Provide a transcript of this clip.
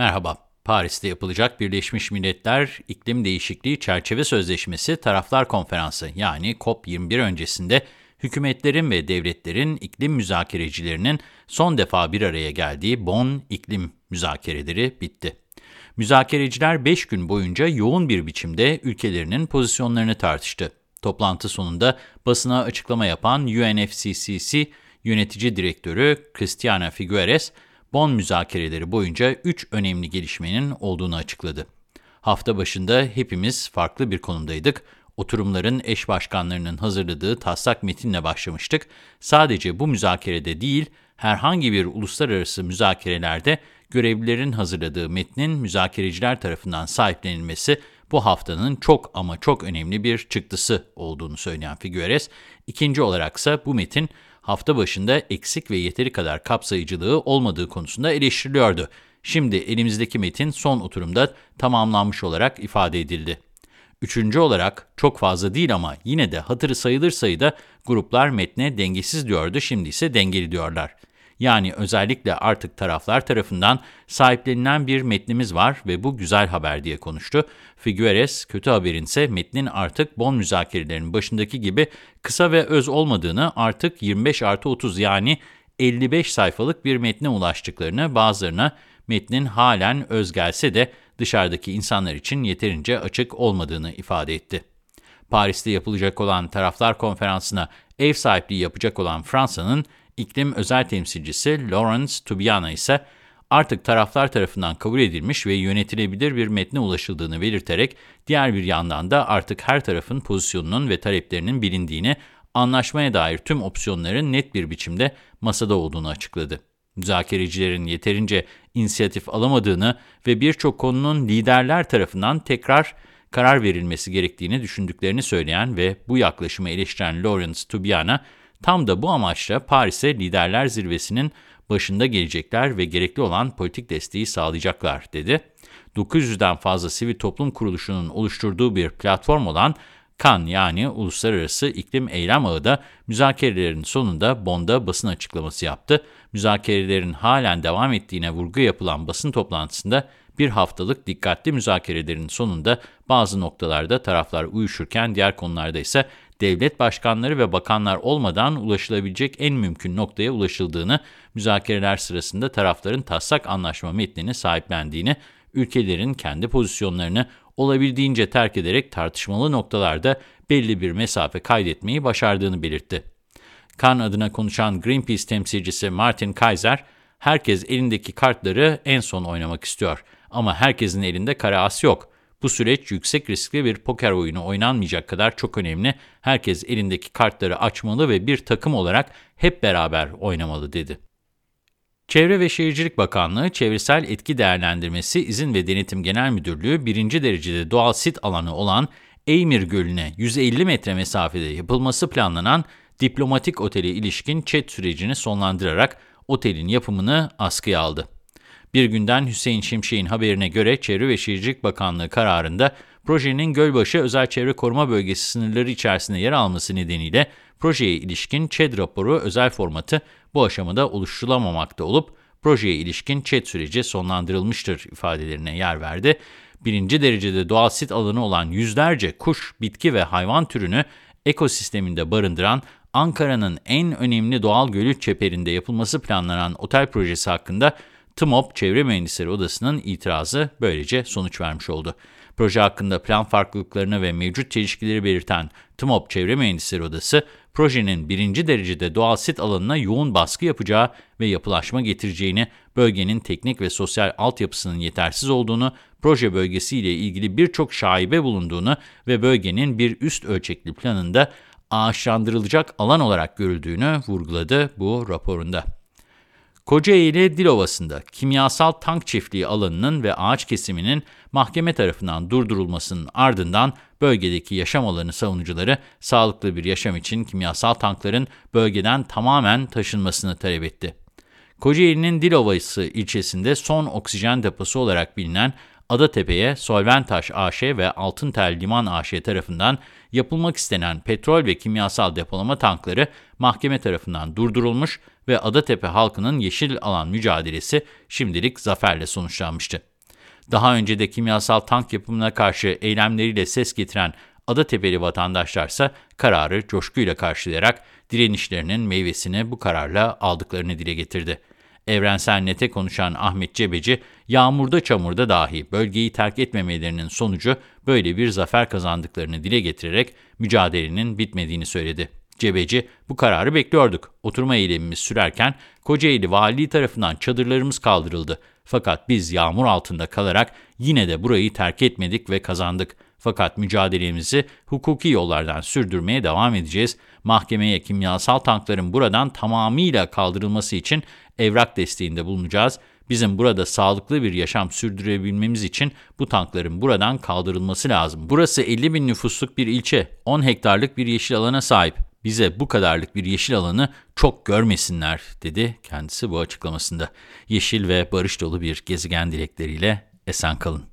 Merhaba, Paris'te yapılacak Birleşmiş Milletler İklim Değişikliği Çerçeve Sözleşmesi Taraflar Konferansı yani COP21 öncesinde hükümetlerin ve devletlerin iklim müzakerecilerinin son defa bir araya geldiği Bonn İklim Müzakereleri bitti. Müzakereciler 5 gün boyunca yoğun bir biçimde ülkelerinin pozisyonlarını tartıştı. Toplantı sonunda basına açıklama yapan UNFCCC Yönetici Direktörü Christiana Figueres, Bonn müzakereleri boyunca 3 önemli gelişmenin olduğunu açıkladı. Hafta başında hepimiz farklı bir konumdaydık. Oturumların eş başkanlarının hazırladığı taslak metinle başlamıştık. Sadece bu müzakerede değil, herhangi bir uluslararası müzakerelerde görevlilerin hazırladığı metnin müzakereciler tarafından sahiplenilmesi bu haftanın çok ama çok önemli bir çıktısı olduğunu söyleyen Figueres, ikinci olaraksa bu metin hafta başında eksik ve yeteri kadar kapsayıcılığı olmadığı konusunda eleştiriliyordu. Şimdi elimizdeki metin son oturumda tamamlanmış olarak ifade edildi. Üçüncü olarak çok fazla değil ama yine de hatırı sayılır sayıda gruplar metne dengesiz diyordu, şimdi ise dengeli diyorlar. Yani özellikle artık taraflar tarafından sahiplenilen bir metnimiz var ve bu güzel haber diye konuştu. Figueres, kötü haberin ise metnin artık Bon müzakerelerinin başındaki gibi kısa ve öz olmadığını, artık 25 artı 30 yani 55 sayfalık bir metne ulaştıklarını, bazılarına metnin halen öz gelse de dışarıdaki insanlar için yeterince açık olmadığını ifade etti. Paris'te yapılacak olan taraflar konferansına ev sahipliği yapacak olan Fransa'nın iklim özel temsilcisi Laurence Tubiana ise artık taraflar tarafından kabul edilmiş ve yönetilebilir bir metne ulaşıldığını belirterek diğer bir yandan da artık her tarafın pozisyonunun ve taleplerinin bilindiğini, anlaşmaya dair tüm opsiyonların net bir biçimde masada olduğunu açıkladı. Müzakerecilerin yeterince inisiyatif alamadığını ve birçok konunun liderler tarafından tekrar karar verilmesi gerektiğini düşündüklerini söyleyen ve bu yaklaşımı eleştiren Lawrence Tubiana, Tam da bu amaçla Paris'e liderler zirvesinin başında gelecekler ve gerekli olan politik desteği sağlayacaklar, dedi. 900'den fazla sivil toplum kuruluşunun oluşturduğu bir platform olan KAN yani Uluslararası İklim Eylem Ağı da müzakerelerin sonunda Bonn'da basın açıklaması yaptı. Müzakerelerin halen devam ettiğine vurgu yapılan basın toplantısında bir haftalık dikkatli müzakerelerin sonunda bazı noktalarda taraflar uyuşurken diğer konularda ise devlet başkanları ve bakanlar olmadan ulaşılabilecek en mümkün noktaya ulaşıldığını, müzakereler sırasında tarafların taslak anlaşma metnini sahiplendiğini, ülkelerin kendi pozisyonlarını olabildiğince terk ederek tartışmalı noktalarda belli bir mesafe kaydetmeyi başardığını belirtti. Kan adına konuşan Greenpeace temsilcisi Martin Kaiser, herkes elindeki kartları en son oynamak istiyor ama herkesin elinde kara as yok. Bu süreç yüksek riskli bir poker oyunu oynanmayacak kadar çok önemli. Herkes elindeki kartları açmalı ve bir takım olarak hep beraber oynamalı dedi. Çevre ve Şehircilik Bakanlığı, Çevresel Etki Değerlendirmesi İzin ve Denetim Genel Müdürlüğü birinci derecede doğal sit alanı olan Eymir Gölü'ne 150 metre mesafede yapılması planlanan diplomatik otele ilişkin çet sürecini sonlandırarak otelin yapımını askıya aldı. Bir günden Hüseyin Şimşek'in haberine göre Çevre ve Şehircilik Bakanlığı kararında projenin Gölbaşı Özel Çevre Koruma Bölgesi sınırları içerisinde yer alması nedeniyle projeye ilişkin ÇED raporu özel formatı bu aşamada oluşturulamamakta olup projeye ilişkin ÇED süreci sonlandırılmıştır ifadelerine yer verdi. Birinci derecede doğal sit alanı olan yüzlerce kuş, bitki ve hayvan türünü ekosisteminde barındıran Ankara'nın en önemli doğal gölü çeperinde yapılması planlanan otel projesi hakkında TMOP Çevre Mühendisleri Odası'nın itirazı böylece sonuç vermiş oldu. Proje hakkında plan farklılıklarını ve mevcut çelişkileri belirten TMOP Çevre Mühendisleri Odası, projenin birinci derecede doğal sit alanına yoğun baskı yapacağı ve yapılaşma getireceğini, bölgenin teknik ve sosyal altyapısının yetersiz olduğunu, proje bölgesiyle ilgili birçok şaibe bulunduğunu ve bölgenin bir üst ölçekli planında ağaçlandırılacak alan olarak görüldüğünü vurguladı bu raporunda. Kocaeli Dilovası'nda kimyasal tank çiftliği alanının ve ağaç kesiminin mahkeme tarafından durdurulmasının ardından bölgedeki yaşam alanı savunucuları sağlıklı bir yaşam için kimyasal tankların bölgeden tamamen taşınmasını talep etti. Kocaeli'nin Dilovası ilçesinde son oksijen deposu olarak bilinen Adatepe'ye Solventaş AŞ ve Altıntel Liman AŞ tarafından yapılmak istenen petrol ve kimyasal depolama tankları mahkeme tarafından durdurulmuş ve Adatepe halkının yeşil alan mücadelesi şimdilik zaferle sonuçlanmıştı. Daha önce de kimyasal tank yapımına karşı eylemleriyle ses getiren Adatepe'li vatandaşlarsa kararı coşkuyla karşılayarak direnişlerinin meyvesini bu kararla aldıklarını dile getirdi. Evrensel Net'e konuşan Ahmet Cebeci, yağmurda çamurda dahi bölgeyi terk etmemelerinin sonucu böyle bir zafer kazandıklarını dile getirerek mücadelenin bitmediğini söyledi. Cebeci, bu kararı bekliyorduk. Oturma eylemimiz sürerken Kocaeli Valiliği tarafından çadırlarımız kaldırıldı. Fakat biz yağmur altında kalarak yine de burayı terk etmedik ve kazandık. Fakat mücadelemizi hukuki yollardan sürdürmeye devam edeceğiz. Mahkemeye kimyasal tankların buradan tamamıyla kaldırılması için evrak desteğinde bulunacağız. Bizim burada sağlıklı bir yaşam sürdürebilmemiz için bu tankların buradan kaldırılması lazım. Burası 50 bin nüfusluk bir ilçe, 10 hektarlık bir yeşil alana sahip. Bize bu kadarlık bir yeşil alanı çok görmesinler, dedi kendisi bu açıklamasında. Yeşil ve barış dolu bir gezegen dilekleriyle esen kalın.